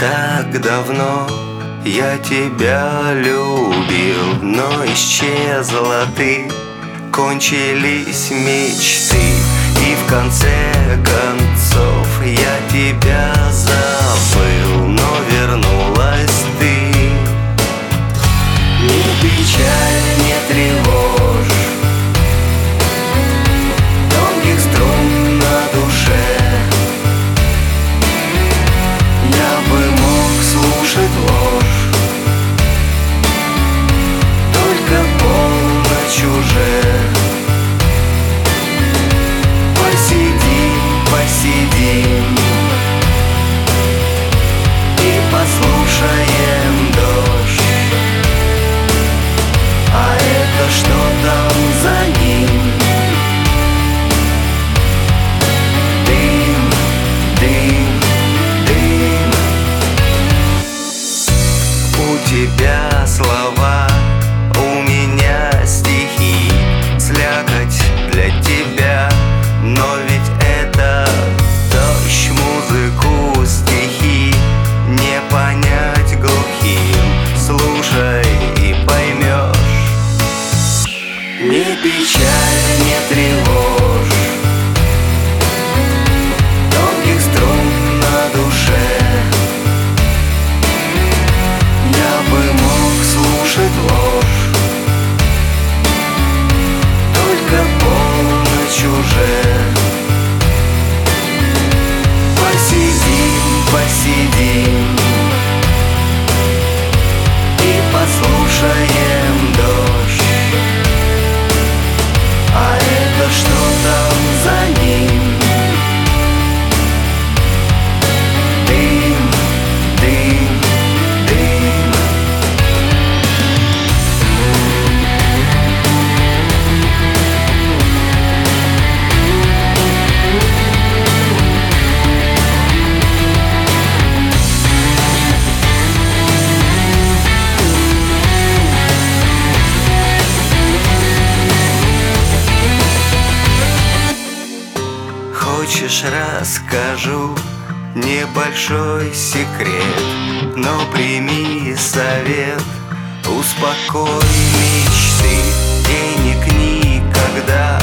Так давно я тебя любил, но исчезла ты, кончились мечты, и в конце концов я тебя забыл. Muszę Хочешь, расскажу небольшой секрет. Но прими совет, успокой мечты Денег никогда